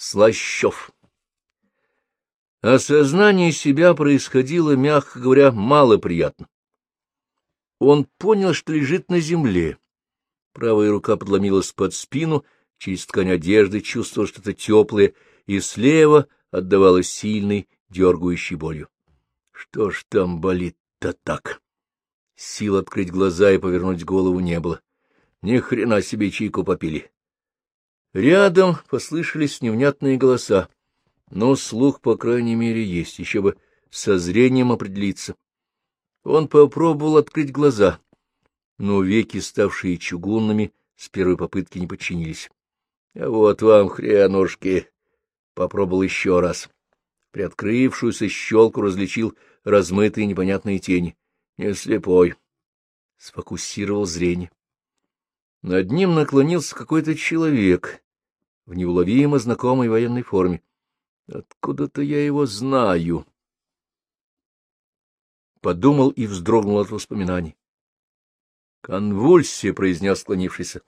Слащев. Осознание себя происходило, мягко говоря, малоприятно. Он понял, что лежит на земле. Правая рука подломилась под спину, через ткань одежды чувствовал что-то теплое, и слева отдавалось сильной, дергающей болью. Что ж там болит-то так? Сил открыть глаза и повернуть голову не было. Ни хрена себе чайку попили. Рядом послышались невнятные голоса, но слух, по крайней мере, есть, еще бы со зрением определиться. Он попробовал открыть глаза, но веки, ставшие чугунными, с первой попытки не подчинились. — А вот вам хренушки! — попробовал еще раз. Приоткрывшуюся щелку различил размытые непонятные тени. Не слепой. Сфокусировал зрение. Над ним наклонился какой-то человек в неуловимо знакомой военной форме. Откуда-то я его знаю. Подумал и вздрогнул от воспоминаний. «Конвульсия», — произнес склонившийся.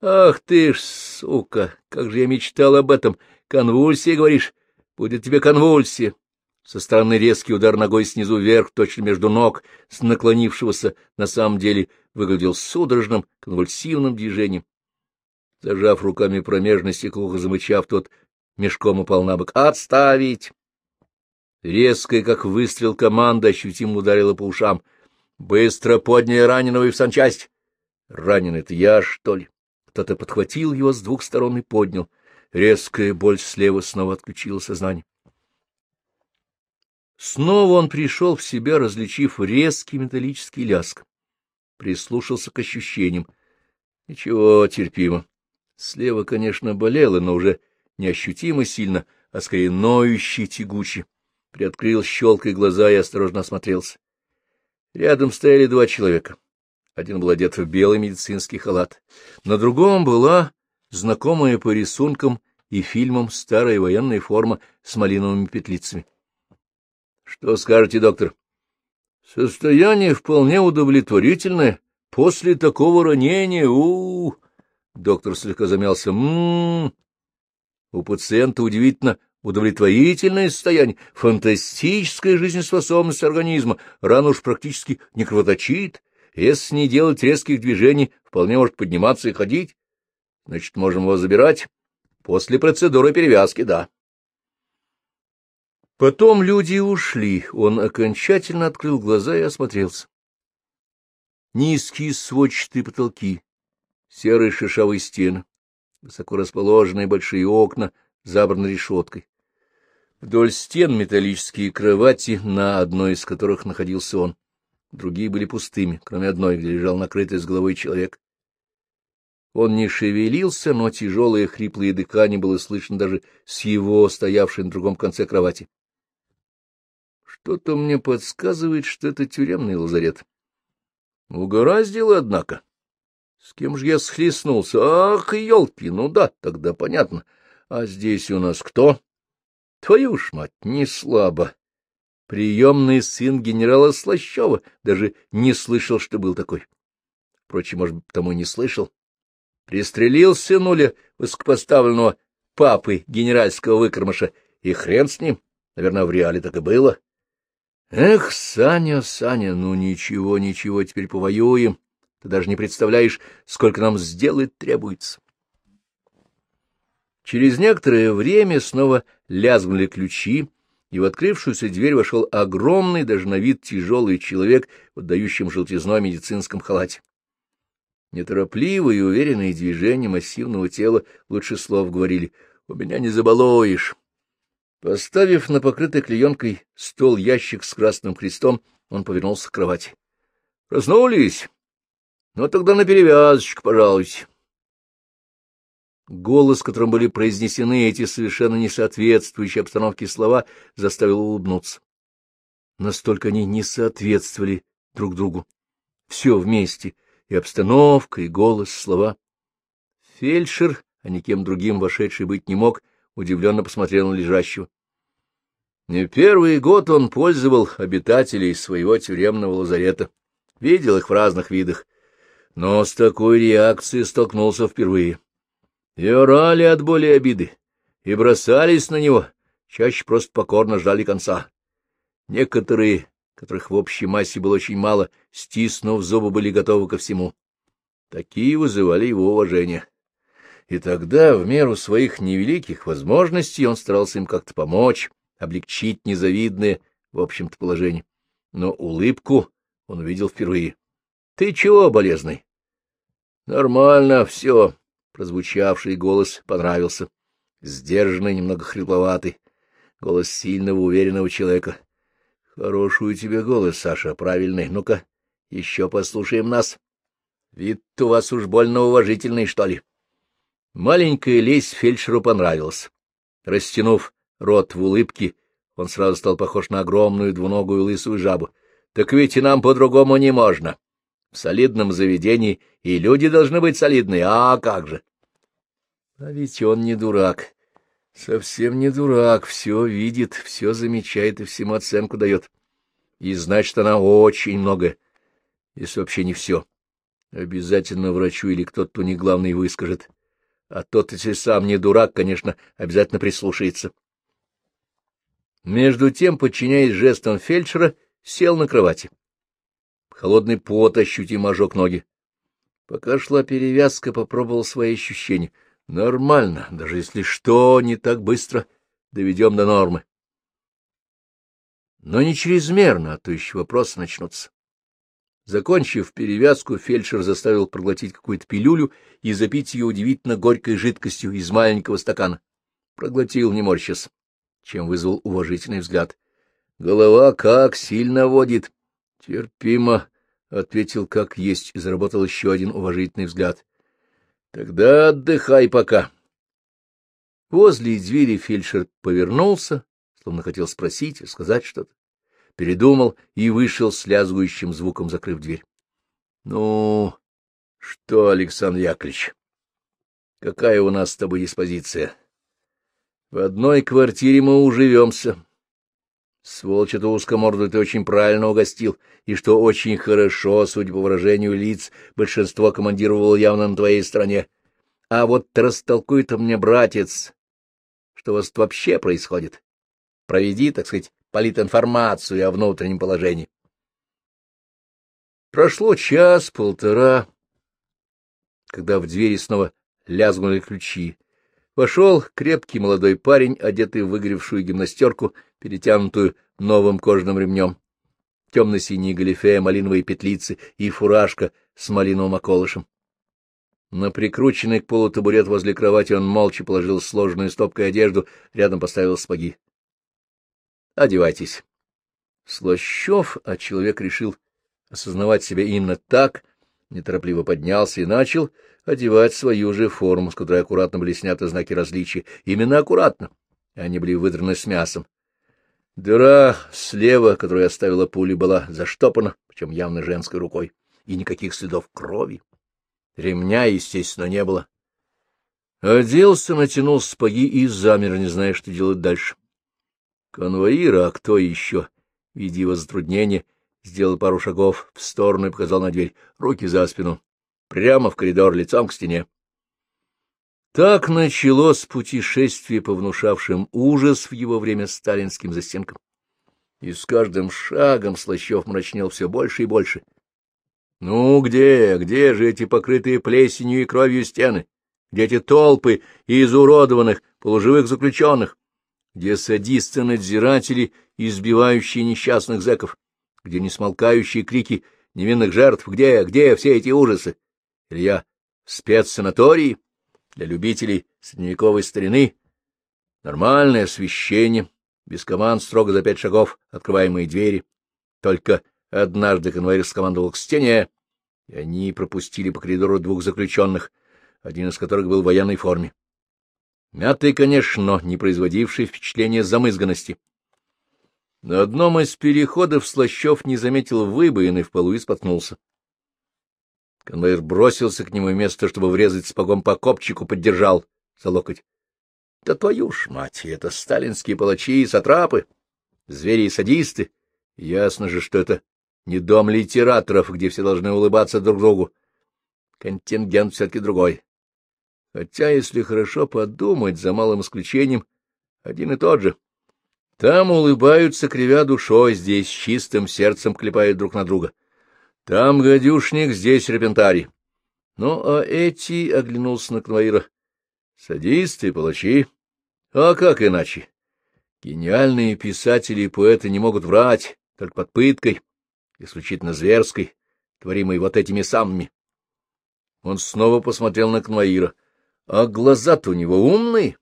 «Ах ты ж, сука, как же я мечтал об этом! Конвульсия, говоришь? Будет тебе конвульсия!» Со стороны резкий удар ногой снизу вверх, точно между ног, с наклонившегося, на самом деле выглядел судорожным, конвульсивным движением. Зажав руками промежности, глухо замычав, тот мешком упал на бок. «Отставить!» Резкая, как выстрел, команда ощутимо ударила по ушам. «Быстро подняли раненого и в санчасть!» «Раненый-то я, что ли?» Кто-то подхватил его с двух сторон и поднял. Резкая боль слева снова отключила сознание. Снова он пришел в себя, различив резкий металлический ляск. Прислушался к ощущениям. Ничего, терпимо. Слева, конечно, болело, но уже неощутимо сильно, а скорее ноющий, тягучий. Приоткрыл щелкой глаза и осторожно осмотрелся. Рядом стояли два человека. Один был одет в белый медицинский халат. На другом была знакомая по рисункам и фильмам старая военная форма с малиновыми петлицами. Что скажете, доктор? Состояние вполне удовлетворительное. После такого ранения, у, -у, -у Доктор слегка замялся. М -м -м. У пациента удивительно удовлетворительное состояние, фантастическая жизнеспособность организма, рана уж практически не кровоточит, если не делать резких движений, вполне может подниматься и ходить. Значит, можем его забирать. После процедуры перевязки, да. Потом люди ушли, он окончательно открыл глаза и осмотрелся. Низкие сводчатые потолки, серые шишавые стены, высоко расположенные большие окна, забраны решеткой. Вдоль стен металлические кровати, на одной из которых находился он. Другие были пустыми, кроме одной, где лежал накрытый с головой человек. Он не шевелился, но тяжелое хриплое дыхание было слышно даже с его, стоявшей на другом конце кровати. Что-то мне подсказывает, что это тюремный лазарет. Угораздило, однако. С кем же я схлестнулся? Ах, елки, ну да, тогда понятно. А здесь у нас кто? Твою ж мать, не слабо. Приемный сын генерала Слащева даже не слышал, что был такой. Впрочем, может, потому и не слышал. Пристрелил сынуля высокопоставленного папы генеральского выкормыша, и хрен с ним. Наверное, в реале так и было. Эх, Саня, Саня, ну ничего, ничего, теперь повоюем. Ты даже не представляешь, сколько нам сделать требуется. Через некоторое время снова лязгнули ключи, и в открывшуюся дверь вошел огромный, даже на вид тяжелый человек в отдающем желтизной медицинском халате. Неторопливые и уверенные движения массивного тела лучше слов говорили «У меня не забалуешь». Поставив на покрытый клеенкой стол ящик с красным крестом, он повернулся к кровати. — Проснулись? Ну, тогда на перевязочку, пожалуйте. Голос, которым были произнесены эти совершенно несоответствующие обстановке слова, заставил улыбнуться. Настолько они не соответствовали друг другу. Все вместе — и обстановка, и голос, слова. Фельдшер, а никем другим вошедший быть не мог, удивленно посмотрел на лежащего. Не первый год он пользовал обитателей своего тюремного лазарета, видел их в разных видах, но с такой реакцией столкнулся впервые. И орали от боли и обиды, и бросались на него, чаще просто покорно ждали конца. Некоторые, которых в общей массе было очень мало, стиснув зубы, были готовы ко всему. Такие вызывали его уважение. И тогда, в меру своих невеликих возможностей, он старался им как-то помочь, облегчить незавидное, в общем-то, положение. Но улыбку он увидел впервые. — Ты чего, болезный? — Нормально все, — прозвучавший голос понравился. Сдержанный, немного хрипловатый. Голос сильного, уверенного человека. — Хороший у тебя голос, Саша, правильный. Ну-ка, еще послушаем нас. Вид у вас уж больно уважительный, что ли. Маленькая лесь фельдшеру понравилась. Растянув рот в улыбке, он сразу стал похож на огромную двуногую лысую жабу. Так ведь и нам по-другому не можно. В солидном заведении и люди должны быть солидные, а как же? А ведь он не дурак. Совсем не дурак, все видит, все замечает и всему оценку дает. И значит, она очень много, если вообще не все. Обязательно врачу или кто-то не главный выскажет. А тот, если сам не дурак, конечно, обязательно прислушается. Между тем, подчиняясь жестам фельдшера, сел на кровати. Холодный пот ощутимо ожег ноги. Пока шла перевязка, попробовал свои ощущения. Нормально, даже если что, не так быстро доведем до нормы. Но не чрезмерно, а то еще вопросы начнутся. Закончив перевязку, фельдшер заставил проглотить какую-то пилюлю и запить ее удивительно горькой жидкостью из маленького стакана. Проглотил, не морщась, чем вызвал уважительный взгляд. — Голова как сильно водит. — Терпимо, — ответил как есть, и заработал еще один уважительный взгляд. — Тогда отдыхай пока. Возле двери фельдшер повернулся, словно хотел спросить, сказать что-то передумал и вышел с лязгующим звуком, закрыв дверь. — Ну, что, Александр Яковлевич, какая у нас с тобой диспозиция? В одной квартире мы уживемся. Сволочь эту узкоморду ты очень правильно угостил, и что очень хорошо, судя по выражению лиц, большинство командировало явно на твоей стороне. А вот растолкует мне братец, что у вас тут вообще происходит. Проведи, так сказать, политинформацию о внутреннем положении. Прошло час-полтора, когда в двери снова лязгнули ключи. Вошел крепкий молодой парень, одетый в выгоревшую гимнастерку, перетянутую новым кожаным ремнем, темно-синие галифе, малиновые петлицы и фуражка с малиновым околышем. На прикрученный к полу табурет возле кровати он молча положил сложенную стопкой одежду, рядом поставил спаги. Одевайтесь. Слащев, а человек решил осознавать себя именно так, неторопливо поднялся и начал одевать свою же форму, с которой аккуратно были сняты знаки различия. Именно аккуратно. Они были выдраны с мясом. Дыра слева, которую оставила пуля, была заштопана, причем явно женской рукой, и никаких следов крови. Ремня, естественно, не было. Оделся, натянул спаги и замер, не зная, что делать дальше. Конвоира, а кто еще? Видя его затруднение, сделал пару шагов в сторону и показал на дверь. Руки за спину. Прямо в коридор, лицом к стене. Так началось путешествие, повнушавшим ужас в его время сталинским застенкам. И с каждым шагом Слащев мрачнел все больше и больше. Ну, где, где же эти покрытые плесенью и кровью стены? Где эти толпы изуродованных полуживых заключенных? Где садисты-надзиратели, избивающие несчастных зэков, где несмолкающие крики невинных жертв, где, где все эти ужасы? Или я в спецсанатории для любителей средневековой старины? Нормальное освещение, без команд строго за пять шагов открываемые двери. Только однажды конвоир скомандовал к стене, и они пропустили по коридору двух заключенных, один из которых был в военной форме. Мятый, конечно, но не производивший впечатления замызганности. На одном из переходов Слащев не заметил выбоины в полу и споткнулся. Конвоир бросился к нему вместо, чтобы врезать спагом по копчику, поддержал за локоть. — Да твою ж мать, это сталинские палачи и сатрапы, звери и садисты. Ясно же, что это не дом литераторов, где все должны улыбаться друг другу. Контингент все-таки другой. Хотя, если хорошо подумать, за малым исключением, один и тот же. Там улыбаются, кривя душой, здесь чистым сердцем клепают друг на друга. Там гадюшник, здесь репентарий. Ну, а эти, — оглянулся на Кнваира, — садисты, палачи. А как иначе? Гениальные писатели и поэты не могут врать, только под пыткой, исключительно зверской, творимой вот этими самыми. Он снова посмотрел на Кнваира. А глаза-то у него умные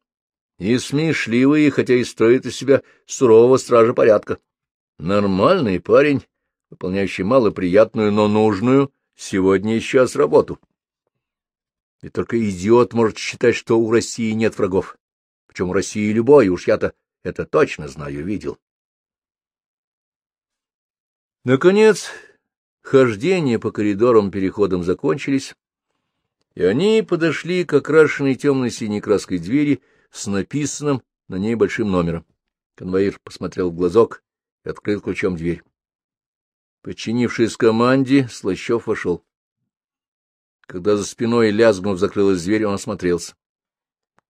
и смешливые, хотя и строит из себя сурового стража порядка. Нормальный парень, выполняющий малоприятную, но нужную сегодня и сейчас работу. И только идиот может считать, что у России нет врагов. Причем у России любой, уж я-то это точно знаю, видел. Наконец, хождения по коридорам переходам закончились, и они подошли к окрашенной темно-синей краской двери с написанным на ней большим номером. Конвоир посмотрел в глазок и открыл ключом дверь. Подчинившись команде, Слащев вошел. Когда за спиной лязгнув закрылась дверь, он осмотрелся.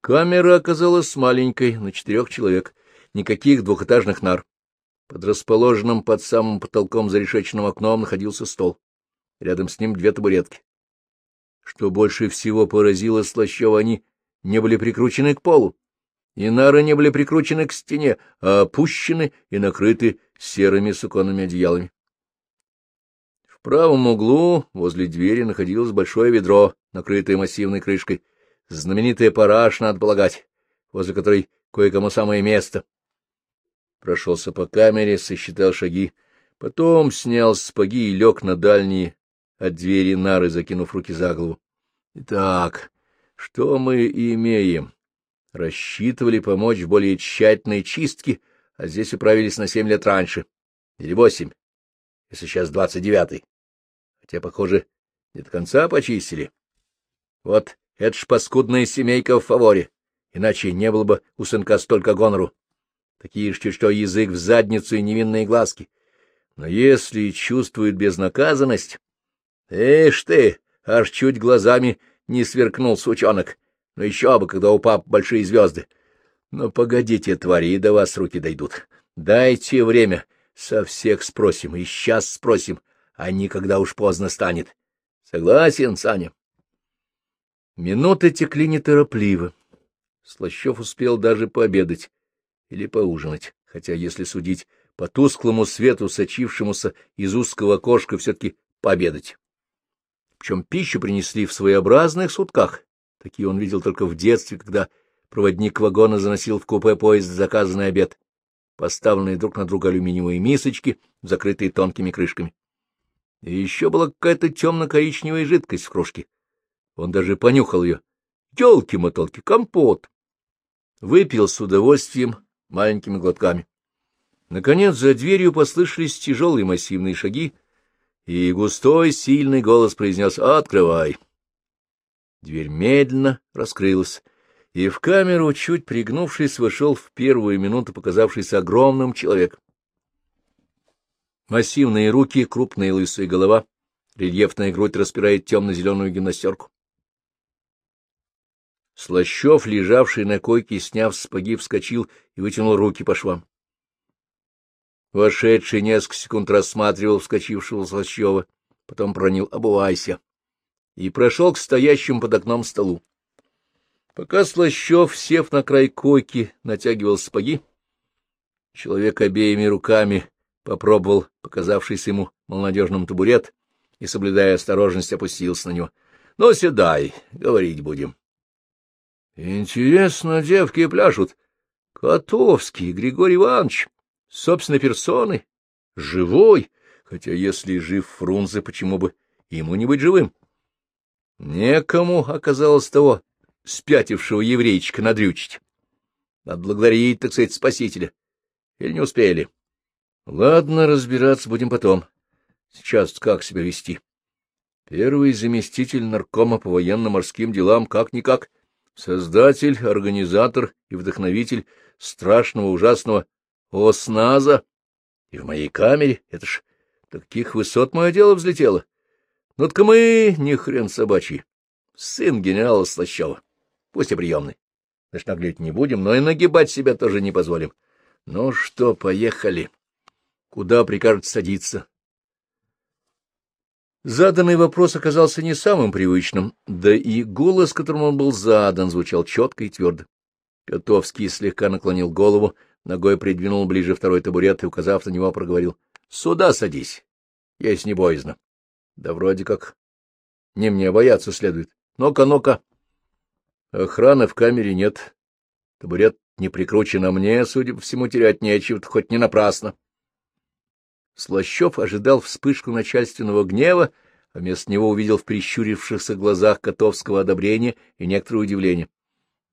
Камера оказалась маленькой, на четырех человек, никаких двухэтажных нар. Под расположенным под самым потолком зарешеченным окном находился стол. Рядом с ним две табуретки. Что больше всего поразило Слащева, они не были прикручены к полу, и нары не были прикручены к стене, а опущены и накрыты серыми суконными одеялами. В правом углу возле двери находилось большое ведро, накрытое массивной крышкой, знаменитая параш, надо полагать, возле которой кое-кому самое место. Прошелся по камере, сосчитал шаги, потом снял сапоги и лег на дальние от двери нары, закинув руки за голову. Итак, что мы имеем? Рассчитывали помочь в более тщательной чистке, а здесь управились на семь лет раньше. Или восемь, если сейчас двадцать девятый. Хотя, похоже, не до конца почистили. Вот это ж паскудная семейка в фаворе, иначе не было бы у сынка столько гонору. Такие ж что язык в задницу и невинные глазки. Но если чувствует безнаказанность, Эш ты, аж чуть глазами не сверкнул сучонок. Но еще бы, когда у пап большие звезды. Но погодите, твари, до вас руки дойдут. Дайте время, со всех спросим, и сейчас спросим, а не когда уж поздно станет. Согласен, Саня? Минуты текли неторопливо. Слащев успел даже пообедать или поужинать, хотя, если судить по тусклому свету, сочившемуся из узкого окошка, все-таки пообедать. Причем пищу принесли в своеобразных сутках. Такие он видел только в детстве, когда проводник вагона заносил в купе поезд заказанный обед, поставленные друг на друга алюминиевые мисочки, закрытые тонкими крышками. И еще была какая-то темно-коричневая жидкость в кружке. Он даже понюхал ее. Елки-мотолки, компот. Выпил с удовольствием маленькими глотками. Наконец за дверью послышались тяжелые массивные шаги, и густой, сильный голос произнес «Открывай!». Дверь медленно раскрылась, и в камеру, чуть пригнувшись, вошел в первую минуту показавшийся огромным человек. Массивные руки, крупная лысая голова, рельефная грудь распирает темно-зеленую гимнастерку. Слащев, лежавший на койке, сняв сапоги, вскочил и вытянул руки по швам. Вошедший несколько секунд рассматривал вскочившего Слащева, потом пронил «обувайся» и прошел к стоящему под окном столу. Пока Слащев, сев на край койки, натягивал сапоги, человек обеими руками попробовал показавшийся ему малонадежным табурет и, соблюдая осторожность, опустился на него. — Ну, седай, говорить будем. — Интересно, девки пляшут. Котовский Григорий Иванович собственной персоной, живой, хотя если жив Фрунзе, почему бы ему не быть живым? Некому оказалось того спятившего еврейчика надрючить. Отблагодарить, так сказать, спасителя. Или не успели? Ладно, разбираться будем потом. Сейчас как себя вести? Первый заместитель наркома по военно-морским делам как-никак, создатель, организатор и вдохновитель страшного ужасного ОСНАЗа и в моей камере. Это ж до каких высот мое дело взлетело. Ну-ка мы, не хрен собачий, сын генерала Слащева. пусть и приемный. Значит, наглеть не будем, но и нагибать себя тоже не позволим. Ну что, поехали. Куда прикажет садиться? Заданный вопрос оказался не самым привычным, да и голос, которым он был задан, звучал четко и твердо. Котовский слегка наклонил голову, ногой придвинул ближе второй табурет и, указав на него, проговорил. — Сюда садись, есть не боязно. Да вроде как не мне бояться следует. Ну-ка, ну-ка. Охраны в камере нет. Табурет не прикручен, а мне, судя по всему, терять нечего, хоть не напрасно. Слащев ожидал вспышку начальственного гнева, а вместо него увидел в прищурившихся глазах Котовского одобрения и некоторое удивление.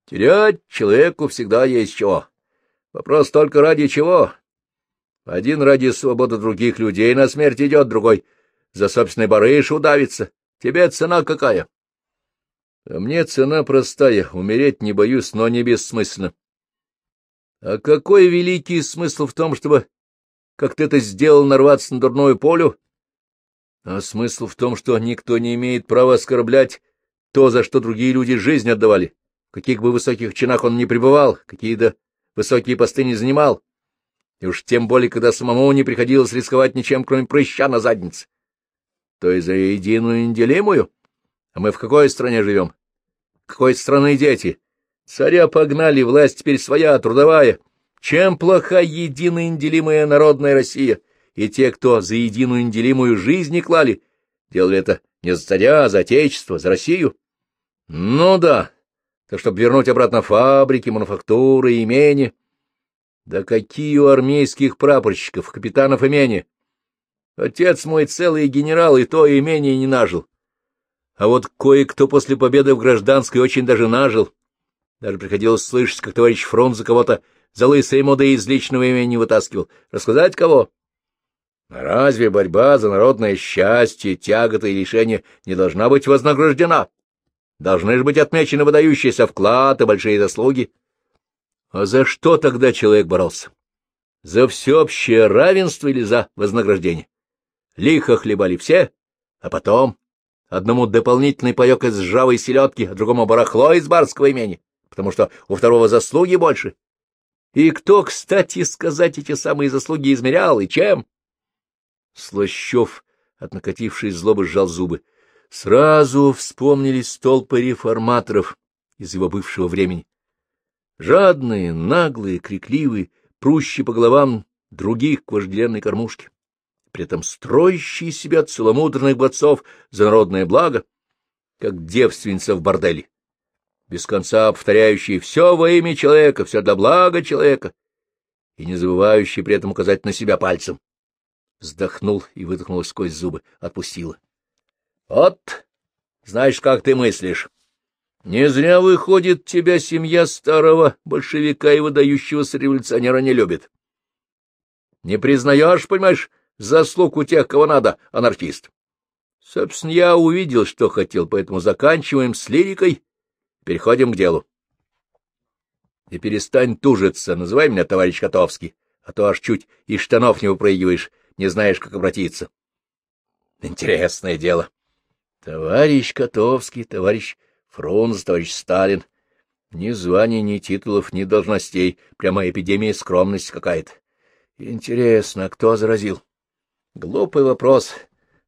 Терять человеку всегда есть чего. Вопрос только ради чего. Один ради свободы других людей на смерть идет, другой за собственной барыш удавится. Тебе цена какая? А мне цена простая, умереть не боюсь, но не бессмысленно. А какой великий смысл в том, чтобы, как ты это сделал, нарваться на дурную полю? А смысл в том, что никто не имеет права оскорблять то, за что другие люди жизнь отдавали, в каких бы высоких чинах он ни пребывал, какие-то высокие посты не занимал, и уж тем более, когда самому не приходилось рисковать ничем, кроме прыща на заднице. То есть за единую неделимую? А мы в какой стране живем? Какой страны дети? Царя погнали, власть теперь своя, трудовая. Чем плоха единая неделимая народная Россия? И те, кто за единую неделимую жизнь не клали, делали это не за царя, а за отечество, за Россию? Ну да, так чтобы вернуть обратно фабрики, мануфактуры, имения. Да какие у армейских прапорщиков, капитанов имения? Отец мой целый генерал, и то имение не нажил. А вот кое-кто после победы в гражданской очень даже нажил. Даже приходилось слышать, как товарищ Фронт за кого-то за лысые моды из личного имени вытаскивал. Рассказать кого? Разве борьба за народное счастье, тяготы и лишения не должна быть вознаграждена? Должны же быть отмечены выдающиеся вклад и большие заслуги. А за что тогда человек боролся? За всеобщее равенство или за вознаграждение? Лихо хлебали все, а потом одному дополнительный паек из ржавой селедки, а другому барахло из барского имени, потому что у второго заслуги больше. И кто, кстати, сказать эти самые заслуги измерял, и чем? Слащев, от накатившей злобы, сжал зубы. Сразу вспомнились толпы реформаторов из его бывшего времени. Жадные, наглые, крикливые, прущие по головам других к вожделенной кормушке при этом строящие себя целомудренных борцов за народное благо, как девственница в борделе, без конца повторяющие «все во имя человека, все для блага человека» и не забывающие при этом указать на себя пальцем. Вздохнул и выдохнул сквозь зубы, отпустила. — Вот, знаешь, как ты мыслишь. Не зря, выходит, тебя семья старого большевика и выдающегося революционера не любит. Не признаешь, понимаешь, заслуг у тех, кого надо, анархист. Собственно, я увидел, что хотел, поэтому заканчиваем с лирикой, переходим к делу. И перестань тужиться, называй меня товарищ Котовский, а то аж чуть из штанов не выпрыгиваешь, не знаешь, как обратиться. Интересное дело. Товарищ Котовский, товарищ Фрунзе, товарищ Сталин. Ни званий, ни титулов, ни должностей, прямо эпидемия скромности какая-то. Интересно, кто заразил? Глупый вопрос.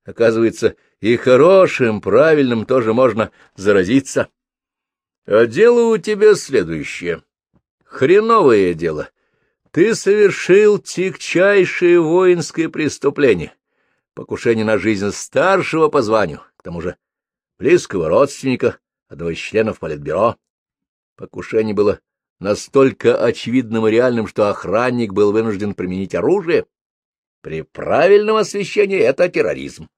Оказывается, и хорошим, правильным тоже можно заразиться. А дело у тебя следующее. Хреновое дело. Ты совершил тягчайшее воинское преступление. Покушение на жизнь старшего по званию, тому же близкого родственника, одного из членов Политбюро. Покушение было настолько очевидным и реальным, что охранник был вынужден применить оружие. При правильном освещении это терроризм,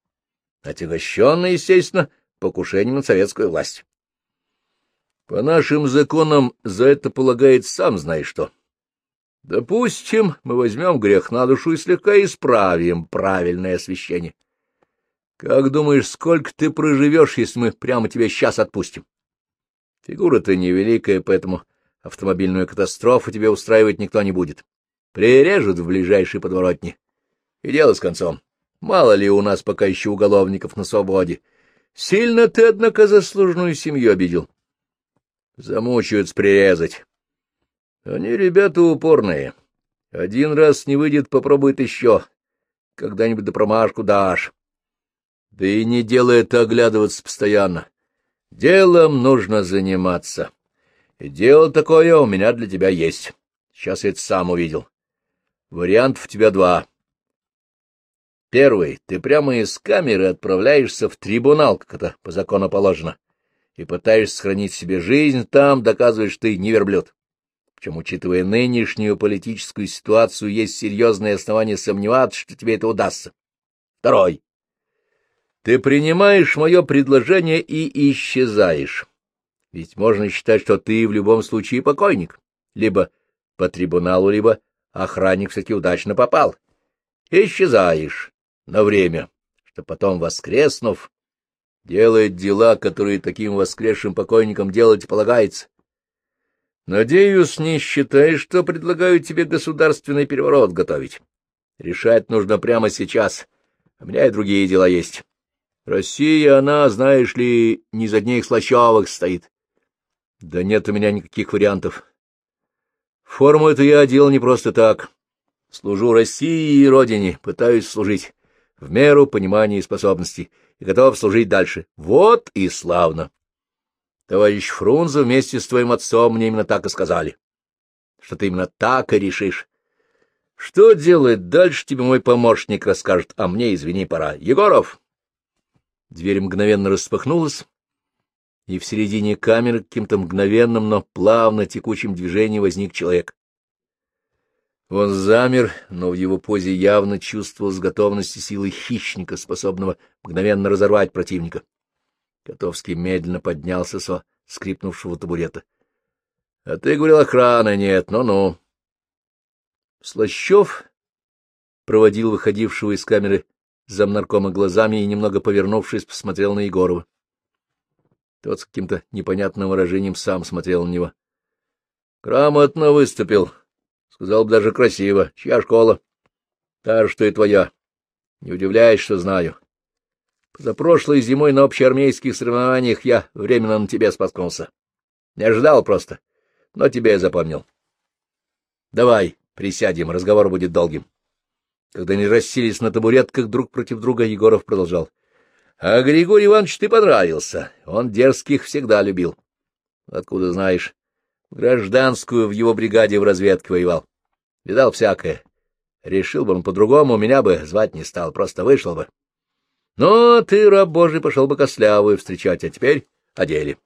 отягощенный, естественно, покушением на советскую власть. По нашим законам за это полагает сам знаешь что. Допустим, мы возьмем грех на душу и слегка исправим правильное освещение. Как думаешь, сколько ты проживешь, если мы прямо тебя сейчас отпустим? Фигура-то невеликая, поэтому автомобильную катастрофу тебе устраивать никто не будет. Прирежут в ближайшей подворотне. И дело с концом. Мало ли у нас пока еще уголовников на свободе. Сильно ты, однако, заслуженную семью обидел. Замучаются прирезать. Они ребята упорные. Один раз не выйдет, попробует еще. Когда-нибудь до промашку дашь. Да и не делай это оглядываться постоянно. Делом нужно заниматься. И дело такое у меня для тебя есть. Сейчас я это сам увидел. Вариантов у тебя два. Первый. Ты прямо из камеры отправляешься в трибунал, как это по закону положено, и пытаешься сохранить себе жизнь там, доказываешь, ты не верблюд. Причем, учитывая нынешнюю политическую ситуацию, есть серьезные основания сомневаться, что тебе это удастся. Второй. Ты принимаешь мое предложение и исчезаешь. Ведь можно считать, что ты в любом случае покойник. Либо по трибуналу, либо охранник все-таки удачно попал. Исчезаешь на время, что потом, воскреснув, делает дела, которые таким воскресшим покойникам делать полагается. Надеюсь, не считаешь, что предлагаю тебе государственный переворот готовить. Решать нужно прямо сейчас, у меня и другие дела есть. Россия, она, знаешь ли, не за дней слащавых стоит. Да нет у меня никаких вариантов. Форму эту я одел не просто так. Служу России и Родине, пытаюсь служить в меру понимания и способностей, и готов служить дальше. Вот и славно. Товарищ Фрунзе вместе с твоим отцом мне именно так и сказали, что ты именно так и решишь. Что делать дальше, тебе мой помощник расскажет, а мне, извини, пора. Егоров! Дверь мгновенно распахнулась, и в середине камеры каким-то мгновенным, но плавно текучим движением возник человек. Он замер, но в его позе явно чувствовалась готовность и силы хищника, способного мгновенно разорвать противника. Котовский медленно поднялся со скрипнувшего табурета. — А ты говорил, охраны нет, ну-ну. Слащев проводил выходившего из камеры замнаркома глазами и, немного повернувшись, посмотрел на Егорова. Тот с каким-то непонятным выражением сам смотрел на него. — Грамотно выступил. Сказал бы даже красиво. Чья школа? — Та что и твоя. Не удивляюсь, что знаю. За прошлой зимой на общеармейских соревнованиях я временно на тебе споткнулся. Не ожидал просто, но тебя я запомнил. Давай, присядем, разговор будет долгим. — когда они расселись на табуретках друг против друга, Егоров продолжал. — А Григорий Иванович ты понравился. Он дерзких всегда любил. — Откуда знаешь? Гражданскую в его бригаде в разведке воевал. Видал всякое. Решил бы он по-другому, меня бы звать не стал, просто вышел бы. Но ты, раб Божий, пошел бы Кослявую встречать, а теперь о деле.